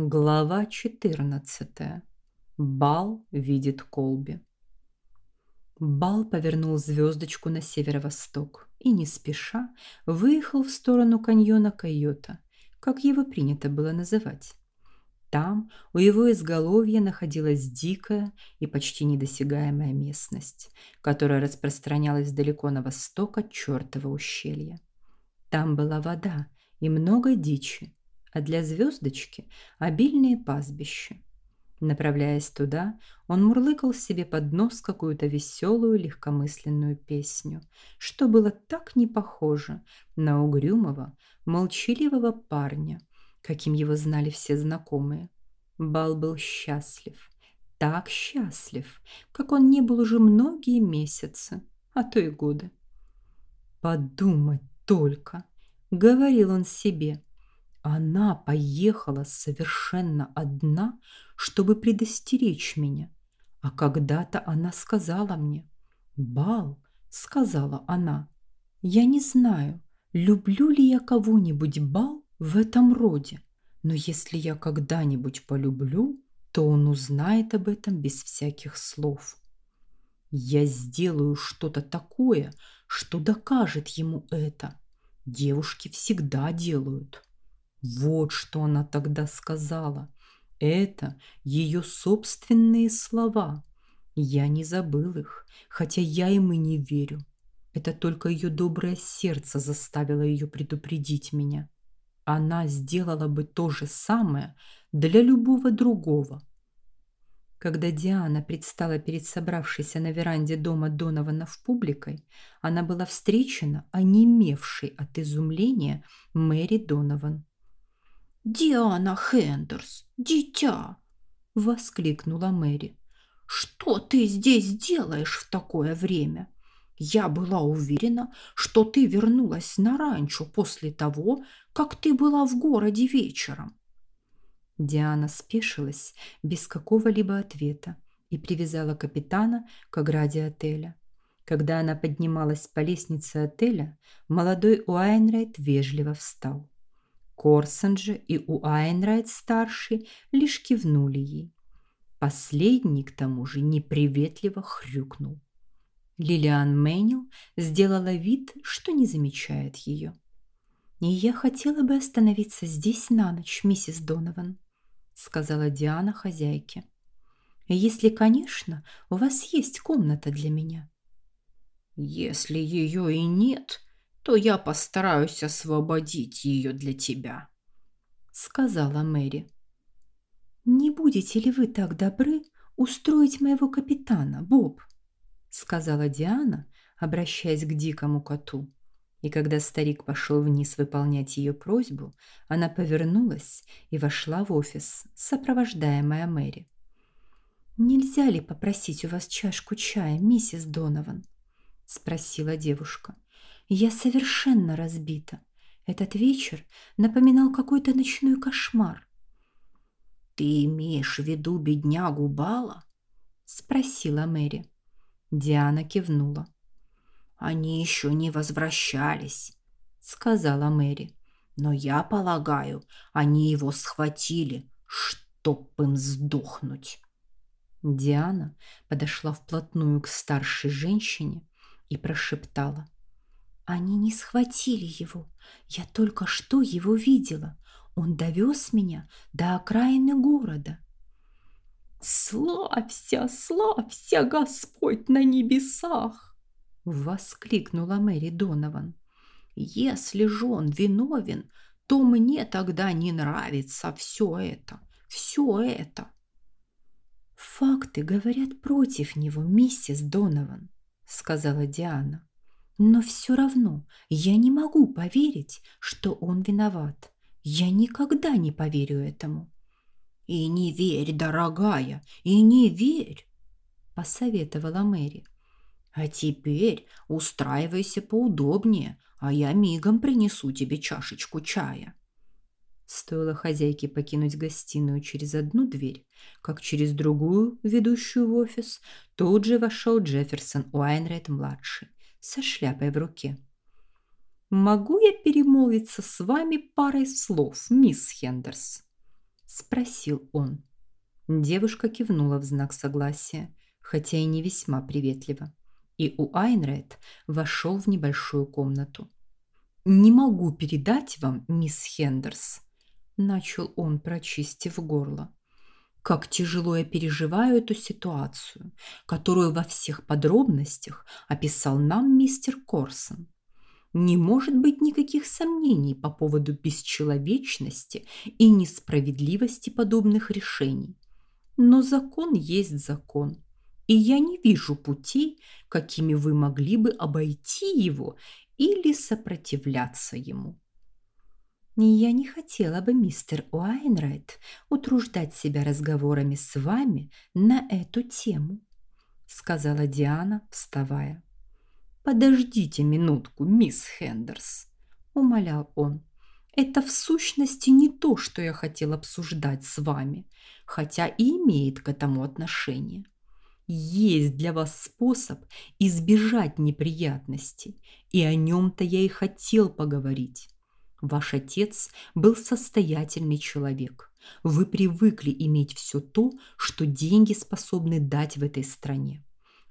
Глава 14. Бал видит Колби. Бал повернул звездочку на северо-восток и не спеша выехал в сторону каньона Койота, как его принято было называть. Там, у его изголовья, находилась дикая и почти недосягаемая местность, которая распространялась далеко на восток от чертова ущелья. Там была вода и много дичи, а для звездочки обильные пастбища. Направляясь туда, он мурлыкал себе под нос какую-то веселую легкомысленную песню, что было так не похоже на угрюмого, молчаливого парня, каким его знали все знакомые. Бал был счастлив, так счастлив, как он не был уже многие месяцы, а то и годы. «Подумать только!» — говорил он себе — она поехала совершенно одна, чтобы предостеречь меня. А когда-то она сказала мне: "Бал", сказала она. "Я не знаю, люблю ли я кого-нибудь бал в этом роде, но если я когда-нибудь полюблю, то он узнает об этом без всяких слов. Я сделаю что-то такое, что докажет ему это. Девушки всегда делают. Вот что она тогда сказала. Это ее собственные слова. Я не забыл их, хотя я им и не верю. Это только ее доброе сердце заставило ее предупредить меня. Она сделала бы то же самое для любого другого. Когда Диана предстала перед собравшейся на веранде дома Донована в публикой, она была встречена онемевшей от изумления Мэри Донован. «Диана Хендерс, дитя!» – воскликнула Мэри. «Что ты здесь делаешь в такое время? Я была уверена, что ты вернулась на ранчо после того, как ты была в городе вечером». Диана спешилась без какого-либо ответа и привязала капитана к ограде отеля. Когда она поднималась по лестнице отеля, молодой Уайнрайт вежливо встал. Корсон и Уайнрайт-старший лишь кивнули ей. Последний, к тому же, неприветливо хрюкнул. Лилиан Мэнил сделала вид, что не замечает ее. «И я хотела бы остановиться здесь на ночь, миссис Донован», сказала Диана хозяйке. «Если, конечно, у вас есть комната для меня». «Если ее и нет, то я постараюсь освободить ее для тебя», — сказала Мэри. «Не будете ли вы так добры устроить моего капитана, Боб?» — сказала Диана, обращаясь к дикому коту. И когда старик пошел вниз выполнять ее просьбу, она повернулась и вошла в офис, сопровождаемая Мэри. «Нельзя ли попросить у вас чашку чая, миссис Донован?» – спросила девушка. Я совершенно разбита. Этот вечер напоминал какой-то ночной кошмар. Ты имеешь в виду беднягу Бала? спросила Мэри. Диана кивнула. Они еще не возвращались, сказала Мэри. Но я полагаю, они его схватили, чтоб им сдохнуть. Диана подошла вплотную к старшей женщине и прошептала: они не схватили его. Я только что его видела. Он довез меня до окраины города. «Славься, славься, Господь на небесах!» — воскликнула Мэри Донован. «Если же он виновен, то мне тогда не нравится все это, все это». «Факты говорят против него, миссис Донован», — сказала Диана. Но все равно я не могу поверить, что он виноват. Я никогда не поверю этому. И не верь, дорогая, и не верь, посоветовала Мэри. А теперь устраивайся поудобнее, а я мигом принесу тебе чашечку чая. Стоило хозяйке покинуть гостиную через одну дверь, как через другую, ведущую в офис, тут же вошел Джефферсон Уайнрайт-младший со шляпой в руке. «Могу я перемолвиться с вами парой слов, мисс Хендерс?» спросил он. Девушка кивнула в знак согласия, хотя и не весьма приветливо. И у Айнрайт вошел в небольшую комнату. «Не могу передать вам, мисс Хендерс», – начал он, прочистив горло. «Как тяжело я переживаю эту ситуацию, которую во всех подробностях описал нам мистер Корсон. Не может быть никаких сомнений по поводу бесчеловечности и несправедливости подобных решений. Но закон есть закон, и я не вижу путей, какими вы могли бы обойти его или сопротивляться ему. Я не хотела бы, мистер Уайнрайт, утруждать себя разговорами с вами на эту тему, сказала Диана, вставая. Подождите минутку, мисс Хендерс, умолял он. Это в сущности не то, что я хотел обсуждать с вами, хотя и имеет к этому отношение. Есть для вас способ избежать неприятностей, и о нем-то я и хотел поговорить. Ваш отец был состоятельный человек. Вы привыкли иметь все то, что деньги способны дать в этой стране.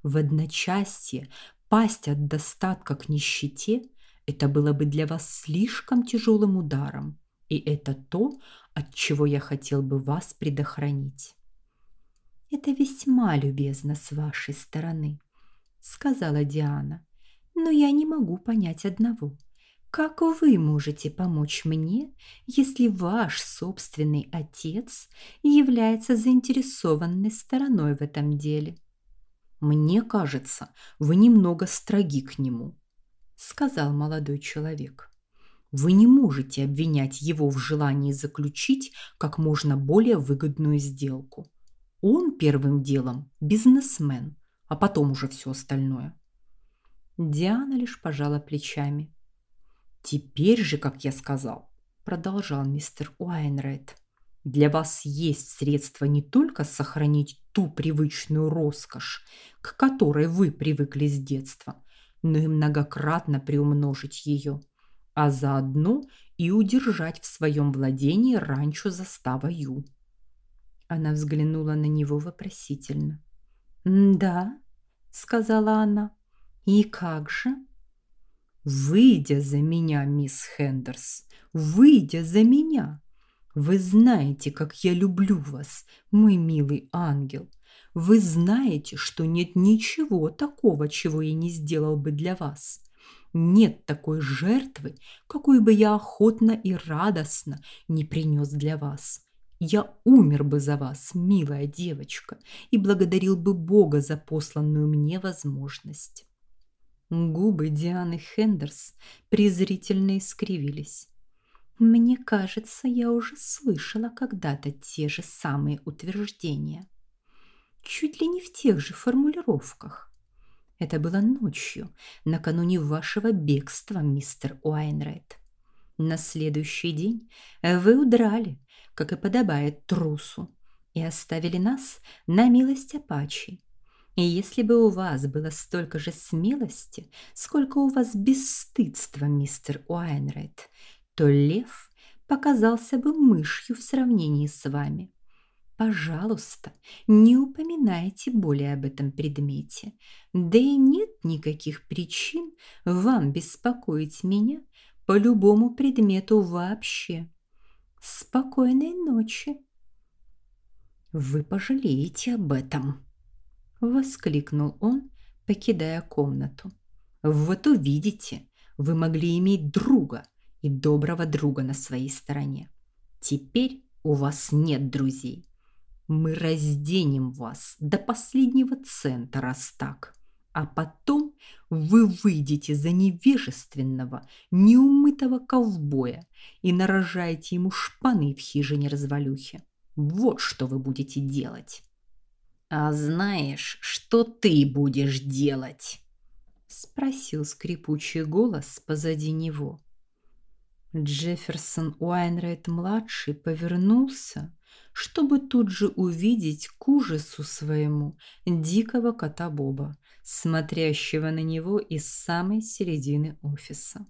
В одночасье пасть от достатка к нищете – это было бы для вас слишком тяжелым ударом. И это то, от чего я хотел бы вас предохранить. Это весьма любезно с вашей стороны, сказала Диана. Но я не могу понять одного. Как вы можете помочь мне, если ваш собственный отец является заинтересованной стороной в этом деле? Мне кажется, вы немного строги к нему, сказал молодой человек. Вы не можете обвинять его в желании заключить как можно более выгодную сделку. Он первым делом бизнесмен, а потом уже все остальное. Диана лишь пожала плечами. Теперь же, как я сказал, продолжал мистер Уайнрайт, для вас есть средства не только сохранить ту привычную роскошь, к которой вы привыкли с детства, но и многократно приумножить ее – а заодно и удержать в своем владении ранчо застава Ю. Она взглянула на него вопросительно. «Да», — сказала она, — «и как же?» «Выйдя за меня, мисс Хендерс, выйдя за меня. Вы знаете, как я люблю вас, мой милый ангел. Вы знаете, что нет ничего такого, чего я не сделал бы для вас. Нет такой жертвы, какую бы я охотно и радостно не принес для вас. Я умер бы за вас, милая девочка, и благодарил бы Бога за посланную мне возможность. Губы Дианы Хендерс презрительно искривились. Мне кажется, я уже слышала когда-то те же самые утверждения. Чуть ли не в тех же формулировках. Это было ночью, накануне вашего бегства, мистер Уайнрайт. На следующий день вы удрали, как и подобает трусу, и оставили нас на милость Апачи. И если бы у вас было столько же смелости, сколько у вас бесстыдства, мистер Уайнрайт, то лев показался бы мышью в сравнении с вами. Пожалуйста, не упоминайте более об этом предмете. Да и нет никаких причин вам беспокоить меня по любому предмету вообще. Спокойной ночи. Вы пожалеете об этом, воскликнул он, покидая комнату. Вот увидите, вы могли иметь друга и доброго друга на своей стороне. Теперь у вас нет друзей. Мы разденем вас до последнего цента, раз так. А потом вы выйдете за невежественного, неумытого ковбоя и нарожаете ему шпаны в хижине развалюхи. Вот что вы будете делать. А знаешь, что ты будешь делать? спросил скрипучий голос позади него. Джефферсон Уайнрайт младший повернулся чтобы тут же увидеть к ужасу своему дикого кота Боба, смотрящего на него из самой середины офиса.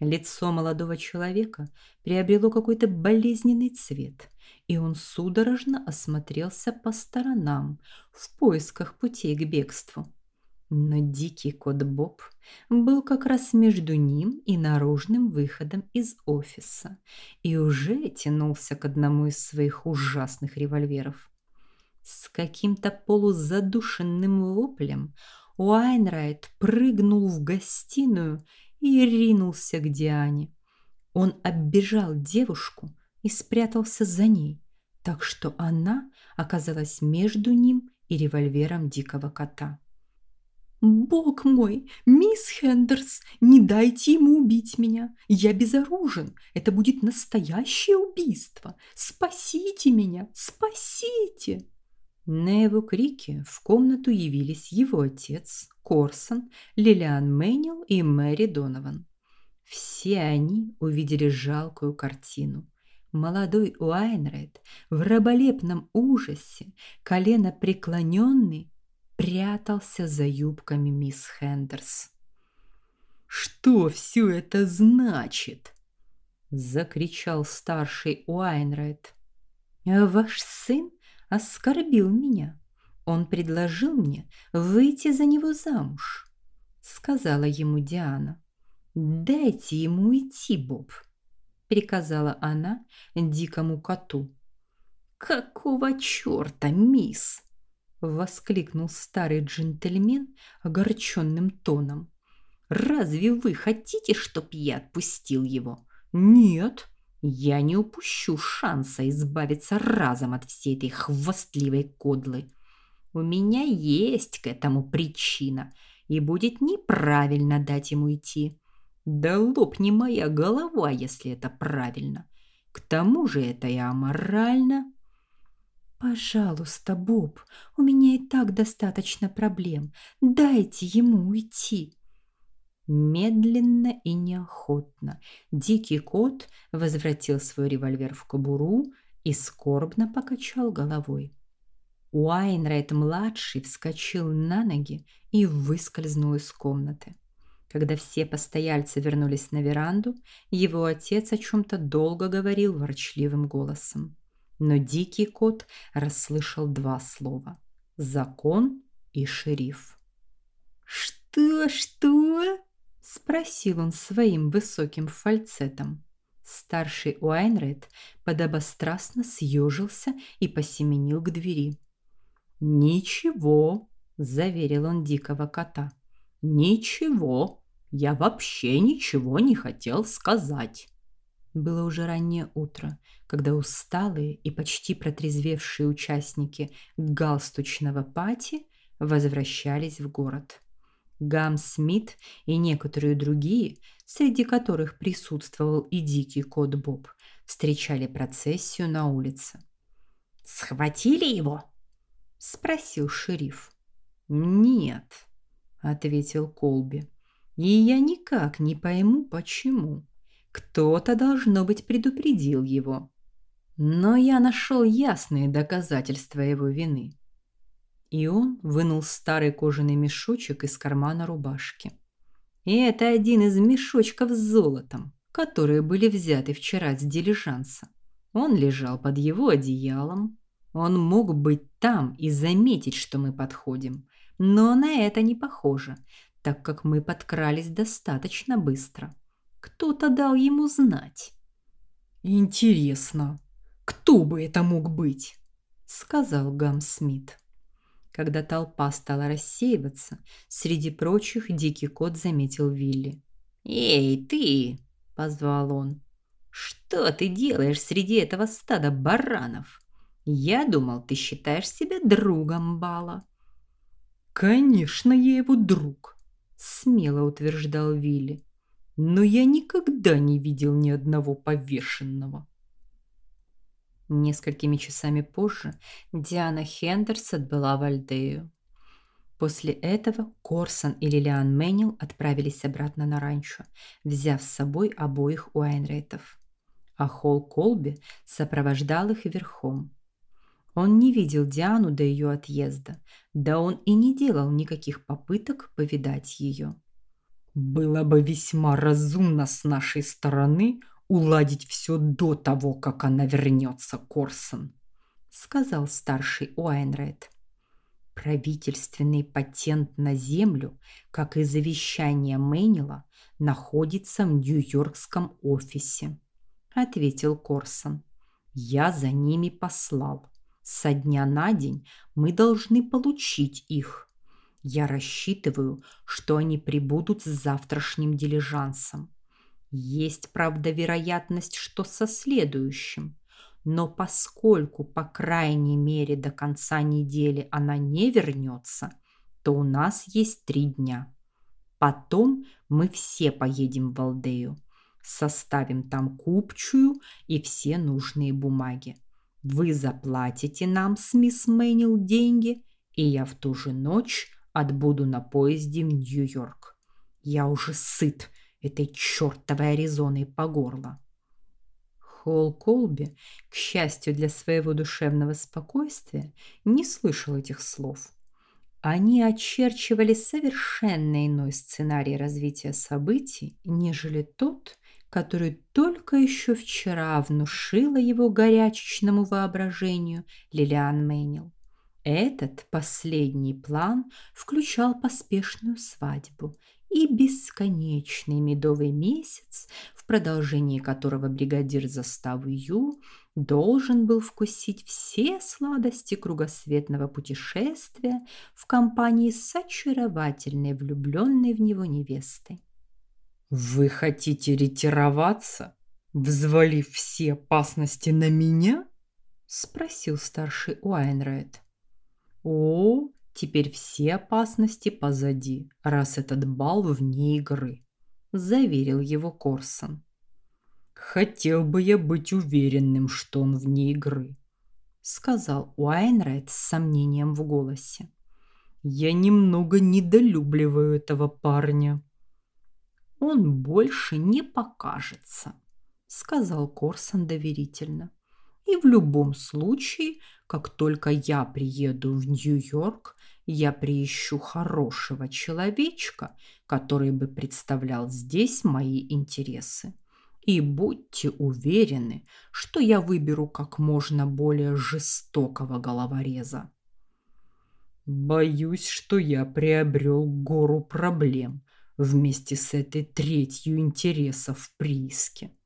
Лицо молодого человека приобрело какой-то болезненный цвет, и он судорожно осмотрелся по сторонам в поисках путей к бегству. Но дикий кот Боб был как раз между ним и наружным выходом из офиса и уже тянулся к одному из своих ужасных револьверов. С каким-то полузадушенным воплем Уайнрайт прыгнул в гостиную и ринулся к Диане. Он оббежал девушку и спрятался за ней, так что она оказалась между ним и револьвером дикого кота. «Бог мой, мисс Хендерс, не дайте ему убить меня. Я безоружен. Это будет настоящее убийство. Спасите меня, спасите!» На его крики в комнату явились его отец, Корсон, Лилиан Мэннил и Мэри Донован. Все они увидели жалкую картину. Молодой Уайнрайт в раболепном ужасе, колено преклоненный, прятался за юбками мисс Хендерс. «Что все это значит?» – закричал старший Уайнрайт. «Ваш сын оскорбил меня. Он предложил мне выйти за него замуж», – сказала ему Диана. «Дайте ему идти, Боб», – приказала она дикому коту. «Какого черта, мисс?» воскликнул старый джентльмен огорченным тоном. Разве вы хотите, чтоб я отпустил его? Нет, я не упущу шанса избавиться разом от всей этой хвастливой кодлы. У меня есть к этому причина, и будет неправильно дать ему идти. Да лопни моя голова, если это правильно. К тому же это и аморально. Пожалуйста, Боб, у меня и так достаточно проблем. Дайте ему уйти. Медленно и неохотно дикий кот возвратил свой револьвер в кобуру и скорбно покачал головой. Уайнрайт-младший вскочил на ноги и выскользнул из комнаты. Когда все постояльцы вернулись на веранду, его отец о чем-то долго говорил ворчливым голосом но дикий кот расслышал два слова – закон и шериф. «Что, что?» – спросил он своим высоким фальцетом. Старший Уайнрейд подобострастно съежился и посеменил к двери. «Ничего», – заверил он дикого кота. «Ничего, я вообще ничего не хотел сказать». Было уже раннее утро, когда усталые и почти протрезвевшие участники галстучного пати возвращались в город. Гам Смит и некоторые другие, среди которых присутствовал и дикий кот Боб, встречали процессию на улице. «Схватили его?» – спросил шериф. «Нет», – ответил Колби. «И я никак не пойму, почему». Кто-то, должно быть, предупредил его. Но я нашел ясные доказательства его вины. И он вынул старый кожаный мешочек из кармана рубашки. И это один из мешочков с золотом, которые были взяты вчера с дилижанса. Он лежал под его одеялом. Он мог быть там и заметить, что мы подходим. Но на это не похоже, так как мы подкрались достаточно быстро. Кто-то дал ему знать. «Интересно, кто бы это мог быть?» – сказал Гам Смит. Когда толпа стала рассеиваться, среди прочих дикий кот заметил Вилли. «Эй, ты!» – позвал он. «Что ты делаешь среди этого стада баранов? Я думал, ты считаешь себя другом Бала». «Конечно, я его друг», – смело утверждал Вилли но я никогда не видел ни одного повешенного. Несколькими часами позже Диана Хендерс отбыла в Альдею. После этого Корсон и Лилиан Мэннил отправились обратно на ранчо, взяв с собой обоих Уайнрейтов. А Холл Колби сопровождал их верхом. Он не видел Диану до ее отъезда, да он и не делал никаких попыток повидать ее. Было бы весьма разумно с нашей стороны уладить все до того, как она вернется, Корсон, сказал старший Уайнрайт. Правительственный патент на землю, как и завещание Мэнила, находится в Нью-Йоркском офисе, ответил Корсон. Я за ними послал. Со дня на день мы должны получить их. Я рассчитываю, что они прибудут с завтрашним дилижансом. Есть, правда, вероятность, что со следующим. Но поскольку, по крайней мере, до конца недели она не вернется, то у нас есть три дня. Потом мы все поедем в Алдею. Составим там купчую и все нужные бумаги. Вы заплатите нам с мисс Мэнил деньги, и я в ту же ночь отбуду на поезде в Нью-Йорк. Я уже сыт этой чертовой Аризоной по горло. Холл Колби, к счастью для своего душевного спокойствия, не слышал этих слов. Они очерчивали совершенно иной сценарий развития событий, нежели тот, который только еще вчера внушила его горячечному воображению Лилиан Мэнил. Этот последний план включал поспешную свадьбу и бесконечный медовый месяц, в продолжении которого бригадир заставы Ю должен был вкусить все сладости кругосветного путешествия в компании с очаровательной влюбленной в него невестой. «Вы хотите ретироваться, взвалив все опасности на меня?» – спросил старший Уайнрайт. О, теперь все опасности позади, раз этот бал вне игры, заверил его Корсон. Хотел бы я быть уверенным, что он вне игры, сказал Уайнрайт с сомнением в голосе. Я немного недолюбливаю этого парня. Он больше не покажется, сказал Корсон доверительно. И в любом случае как только я приеду в Нью-Йорк, я приищу хорошего человечка, который бы представлял здесь мои интересы. И будьте уверены, что я выберу как можно более жестокого головореза. Боюсь, что я приобрел гору проблем вместе с этой третью интересов в прииске,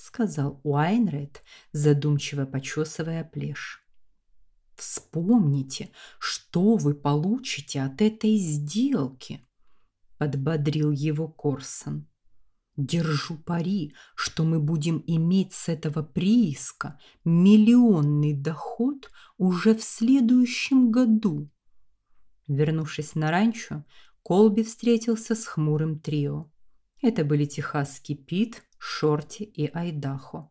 сказал Уайнрейд, задумчиво почесывая плешь. Вспомните, что вы получите от этой сделки, подбодрил его Корсон. Держу пари, что мы будем иметь с этого прииска миллионный доход уже в следующем году. Вернувшись на ранчо, Колби встретился с хмурым трио. Это были техасский Пит, Шорти и Айдахо.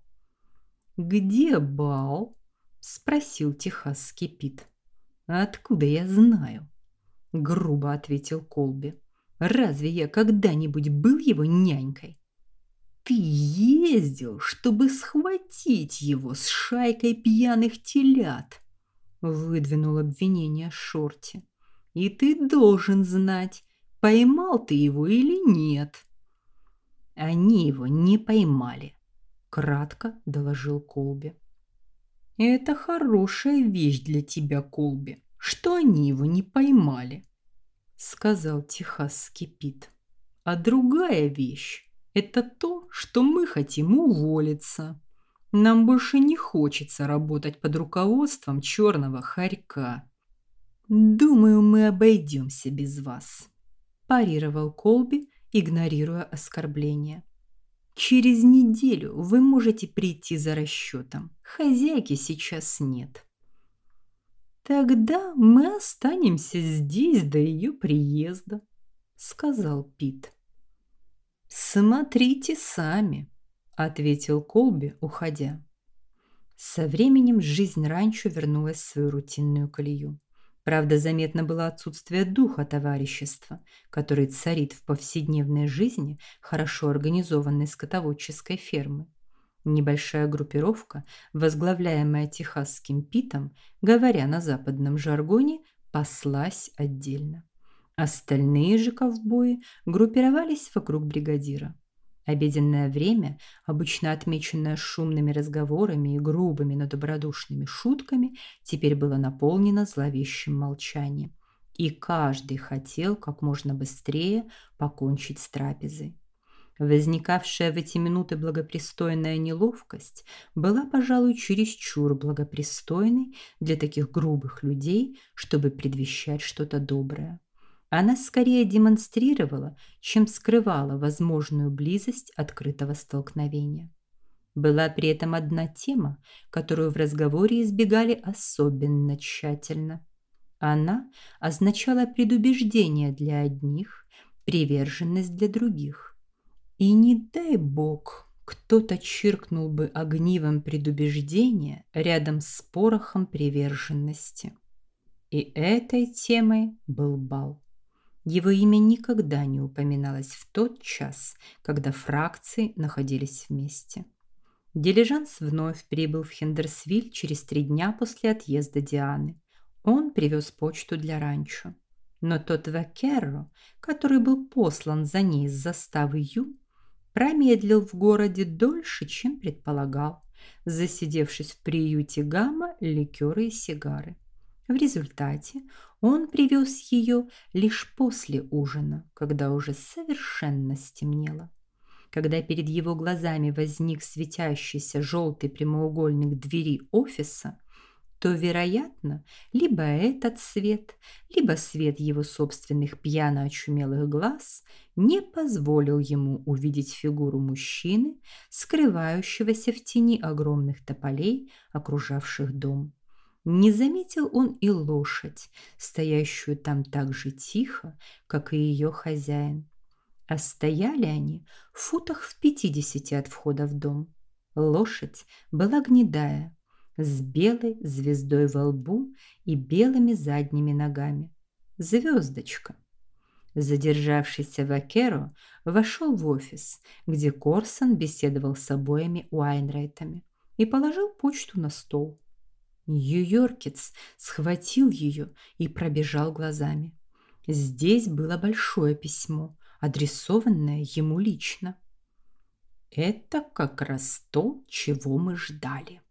«Где бал?» спросил техасский Пит. Откуда я знаю? грубо ответил Колби. Разве я когда-нибудь был его нянькой? Ты ездил, чтобы схватить его с шайкой пьяных телят, выдвинул обвинение Шорти. И ты должен знать, поймал ты его или нет. Они его не поймали, кратко доложил Колби. Это хорошая вещь для тебя, Колби, что они его не поймали, сказал техасский Пит. А другая вещь – это то, что мы хотим уволиться. Нам больше не хочется работать под руководством черного хорька. Думаю, мы обойдемся без вас, парировал Колби, игнорируя оскорбление. Через неделю вы можете прийти за расчетом. Хозяйки сейчас нет. Тогда мы останемся здесь до ее приезда, сказал Пит. Смотрите сами, ответил Колби, уходя. Со временем жизнь раньше вернулась в свою рутинную колею. Правда, заметно было отсутствие духа товарищества, который царит в повседневной жизни хорошо организованной скотоводческой фермы. Небольшая группировка, возглавляемая техасским Питом, говоря на западном жаргоне, паслась отдельно. Остальные же ковбои группировались вокруг бригадира. Обеденное время, обычно отмеченное шумными разговорами и грубыми, но добродушными шутками, теперь было наполнено зловещим молчанием, и каждый хотел как можно быстрее покончить с трапезой. Возникавшая в эти минуты благопристойная неловкость была, пожалуй, чересчур благопристойной для таких грубых людей, чтобы предвещать что-то доброе. Она скорее демонстрировала, чем скрывала возможную близость открытого столкновения. Была при этом одна тема, которую в разговоре избегали особенно тщательно. Она означала предубеждение для одних, приверженность для других. И не дай бог, кто-то чиркнул бы огнивом предубеждения рядом с порохом приверженности. И этой темой был бал. Его имя никогда не упоминалось в тот час, когда фракции находились вместе. Дилижанс вновь прибыл в Хендерсвиль через три дня после отъезда Дианы. Он привез почту для ранчо. Но тот Вакерро, который был послан за ней из заставы Ю, промедлил в городе дольше, чем предполагал, засидевшись в приюте Гамма ликеры и сигары. В результате он привез ее лишь после ужина, когда уже совершенно стемнело. Когда перед его глазами возник светящийся желтый прямоугольник двери офиса, то, вероятно, либо этот свет, либо свет его собственных пьяно очумелых глаз не позволил ему увидеть фигуру мужчины, скрывающегося в тени огромных тополей, окружавших дом. Не заметил он и лошадь, стоящую там так же тихо, как и ее хозяин. А стояли они в футах в пятидесяти от входа в дом. Лошадь была гнедая, с белой звездой во лбу и белыми задними ногами. Звездочка. Задержавшийся Вакеро вошел в офис, где Корсон беседовал с обоими Уайнрайтами и положил почту на стол. Нью-Йоркец схватил ее и пробежал глазами. Здесь было большое письмо, адресованное ему лично. Это как раз то, чего мы ждали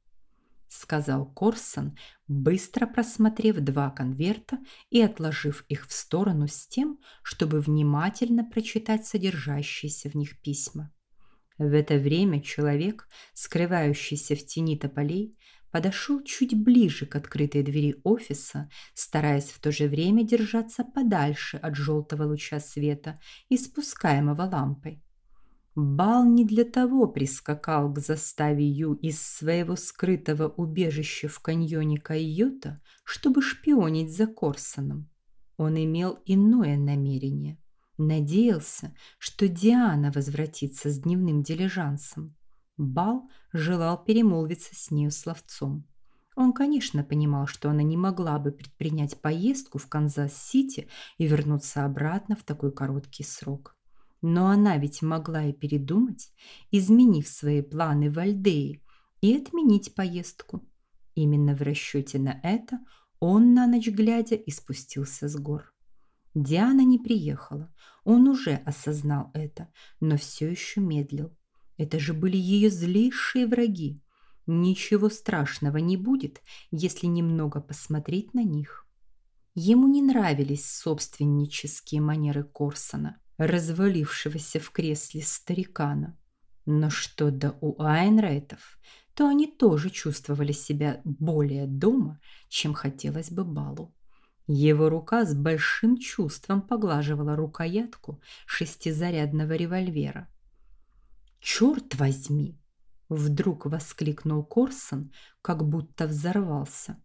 сказал Корсон, быстро просмотрев два конверта и отложив их в сторону с тем, чтобы внимательно прочитать содержащиеся в них письма. В это время человек, скрывающийся в тени тополей, подошел чуть ближе к открытой двери офиса, стараясь в то же время держаться подальше от желтого луча света, испускаемого лампой. Бал не для того прискакал к заставе Ю из своего скрытого убежища в каньоне Кайота, чтобы шпионить за Корсоном. Он имел иное намерение. Надеялся, что Диана возвратится с дневным дилижансом. Бал желал перемолвиться с нею словцом. Он, конечно, понимал, что она не могла бы предпринять поездку в Канзас-Сити и вернуться обратно в такой короткий срок. Но она ведь могла и передумать, изменив свои планы в Альдее и отменить поездку. Именно в расчете на это он на ночь глядя и спустился с гор. Диана не приехала. Он уже осознал это, но все еще медлил. Это же были ее злейшие враги. Ничего страшного не будет, если немного посмотреть на них. Ему не нравились собственнические манеры Корсона развалившегося в кресле старикана. Но что до у Айнрайтов, то они тоже чувствовали себя более дома, чем хотелось бы Балу. Его рука с большим чувством поглаживала рукоятку шестизарядного револьвера. «Черт возьми!» – вдруг воскликнул Корсон, как будто взорвался.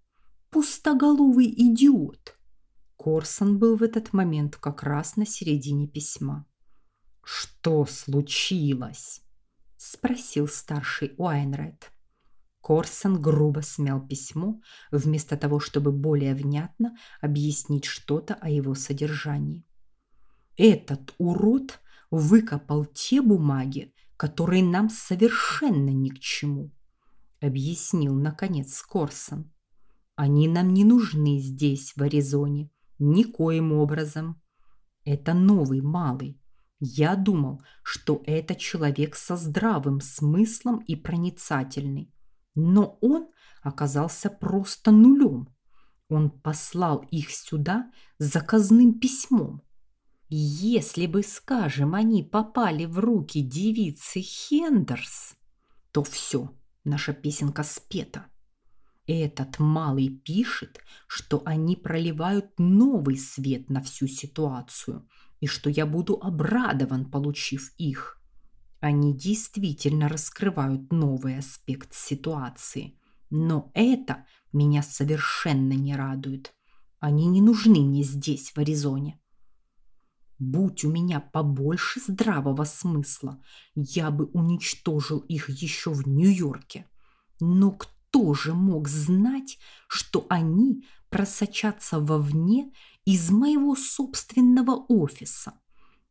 «Пустоголовый идиот!» Корсон был в этот момент как раз на середине письма. «Что случилось?» – спросил старший Уайнрайт. Корсон грубо смял письмо, вместо того, чтобы более внятно объяснить что-то о его содержании. «Этот урод выкопал те бумаги, которые нам совершенно ни к чему», – объяснил, наконец, Корсон. «Они нам не нужны здесь, в Аризоне. Никоим образом. Это новый малый. Я думал, что это человек со здравым смыслом и проницательный. Но он оказался просто нулем. Он послал их сюда заказным письмом. Если бы, скажем, они попали в руки девицы Хендерс, то все, наша песенка спета. Этот малый пишет, что они проливают новый свет на всю ситуацию и что я буду обрадован, получив их. Они действительно раскрывают новый аспект ситуации. Но это меня совершенно не радует. Они не нужны мне здесь, в Аризоне. Будь у меня побольше здравого смысла, я бы уничтожил их еще в Нью-Йорке. Но кто же мог знать, что они просочатся вовне из моего собственного офиса?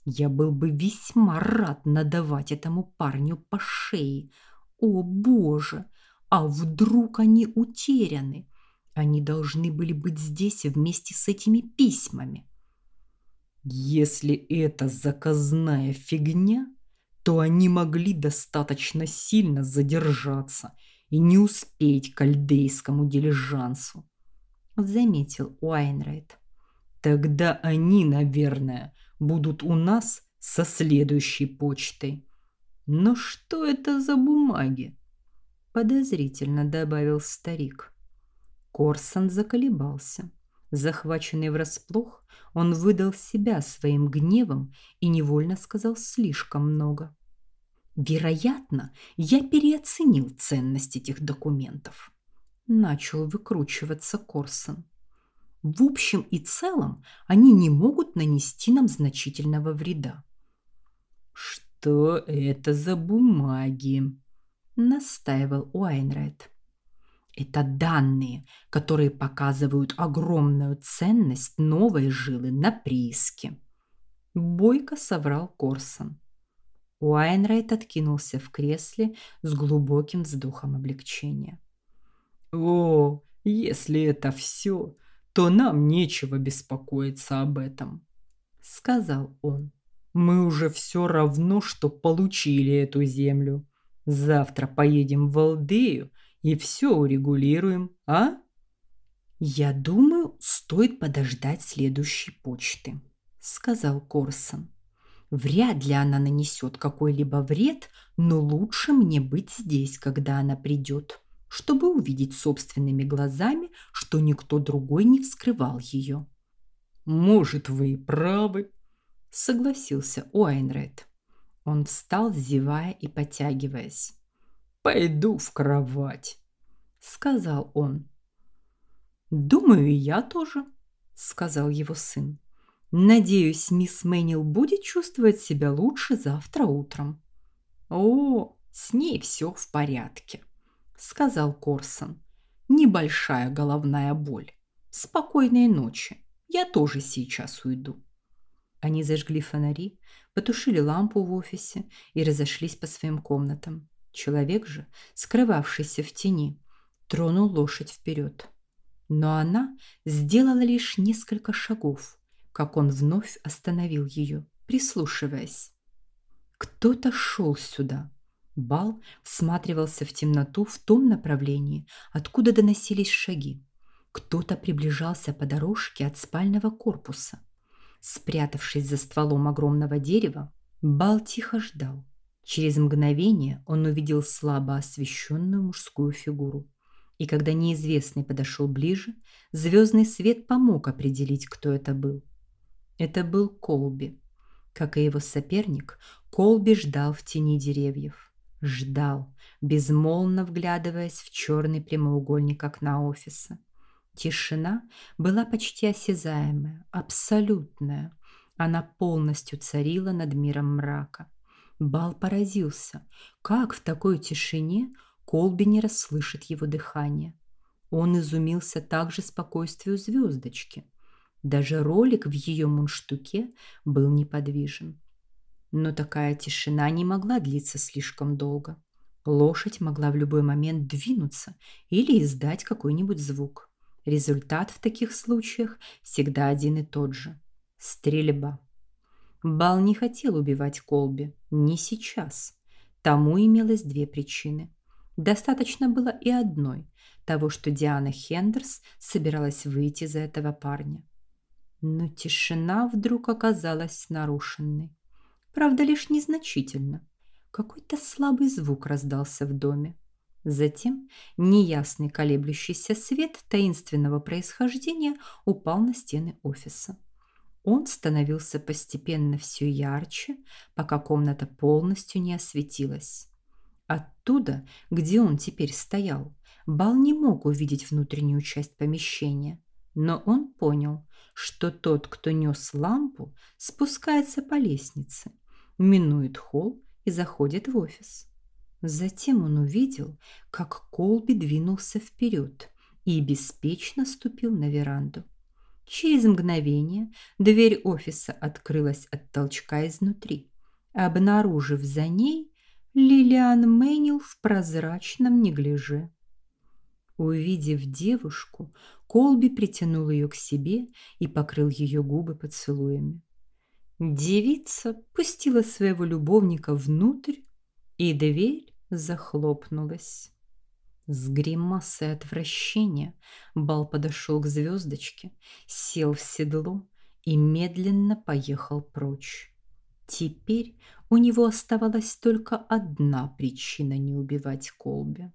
Я был бы весьма рад надавать этому парню по шее. О, Боже! А вдруг они утеряны? Они должны были быть здесь вместе с этими письмами. Если это заказная фигня, то они могли достаточно сильно задержаться и не успеть к альдейскому дилижансу, заметил Уайнрайт. Тогда они, наверное, будут у нас со следующей почтой. Но что это за бумаги? подозрительно добавил старик. Корсон заколебался. Захваченный врасплох, он выдал себя своим гневом и невольно сказал слишком много. Вероятно, я переоценил ценность этих документов. Начал выкручиваться Корсон. В общем и целом они не могут нанести нам значительного вреда. Что это за бумаги? настаивал Уайнрайт. Это данные, которые показывают огромную ценность новой жилы на прииске. Бойко соврал Корсон. Уайнрайт откинулся в кресле с глубоким вздохом облегчения. «О, если это все, то нам нечего беспокоиться об этом», — сказал он. «Мы уже все равно, что получили эту землю. Завтра поедем в Алдею и все урегулируем, а?» «Я думаю, стоит подождать следующей почты», — сказал Корсон. «Вряд ли она нанесет какой-либо вред, но лучше мне быть здесь, когда она придет, чтобы увидеть собственными глазами, что никто другой не вскрывал ее». «Может, вы и правы», — согласился Уайнрайт. Он встал, зевая и потягиваясь. «Пойду в кровать», — сказал он. «Думаю, и я тоже», — сказал его сын. «Надеюсь, мисс Мэнил будет чувствовать себя лучше завтра утром». «О, с ней все в порядке», — сказал Корсон. «Небольшая головная боль. Спокойной ночи. Я тоже сейчас уйду». Они зажгли фонари, потушили лампу в офисе и разошлись по своим комнатам. Человек же, скрывавшийся в тени, тронул лошадь вперед. Но она сделала лишь несколько шагов, как он вновь остановил ее, прислушиваясь. Кто-то шел сюда. Бал всматривался в темноту в том направлении, откуда доносились шаги. Кто-то приближался по дорожке от спального корпуса – Спрятавшись за стволом огромного дерева, Бал тихо ждал. Через мгновение он увидел слабо освещенную мужскую фигуру. И когда неизвестный подошел ближе, звездный свет помог определить, кто это был. Это был Колби. Как и его соперник, Колби ждал в тени деревьев. Ждал, безмолвно вглядываясь в черный прямоугольник окна офиса. Тишина была почти осязаемая, абсолютная. Она полностью царила над миром мрака. Бал поразился, как в такой тишине Колби не расслышит его дыхание. Он изумился также спокойствию звездочки. Даже ролик в ее мундштуке был неподвижен. Но такая тишина не могла длиться слишком долго. Лошадь могла в любой момент двинуться или издать какой-нибудь звук. Результат в таких случаях всегда один и тот же – стрельба. Бал не хотел убивать Колби, не сейчас. Тому имелось две причины. Достаточно было и одной того, что Диана Хендерс собиралась выйти за этого парня. Но тишина вдруг оказалась нарушенной. Правда, лишь незначительно. Какой-то слабый звук раздался в доме. Затем неясный колеблющийся свет таинственного происхождения упал на стены офиса. Он становился постепенно все ярче, пока комната полностью не осветилась. Оттуда, где он теперь стоял, Бал не мог увидеть внутреннюю часть помещения, но он понял, что тот, кто нес лампу, спускается по лестнице, минует холл и заходит в офис. Затем он увидел, как Колби двинулся вперед и беспечно ступил на веранду. Через мгновение дверь офиса открылась от толчка изнутри, обнаружив за ней Лилиан Мэнил в прозрачном неглиже. Увидев девушку, Колби притянул ее к себе и покрыл ее губы поцелуями. Девица пустила своего любовника внутрь, и дверь захлопнулась. С гримасой отвращения Бал подошел к звездочке, сел в седло и медленно поехал прочь. Теперь у него оставалась только одна причина не убивать Колби.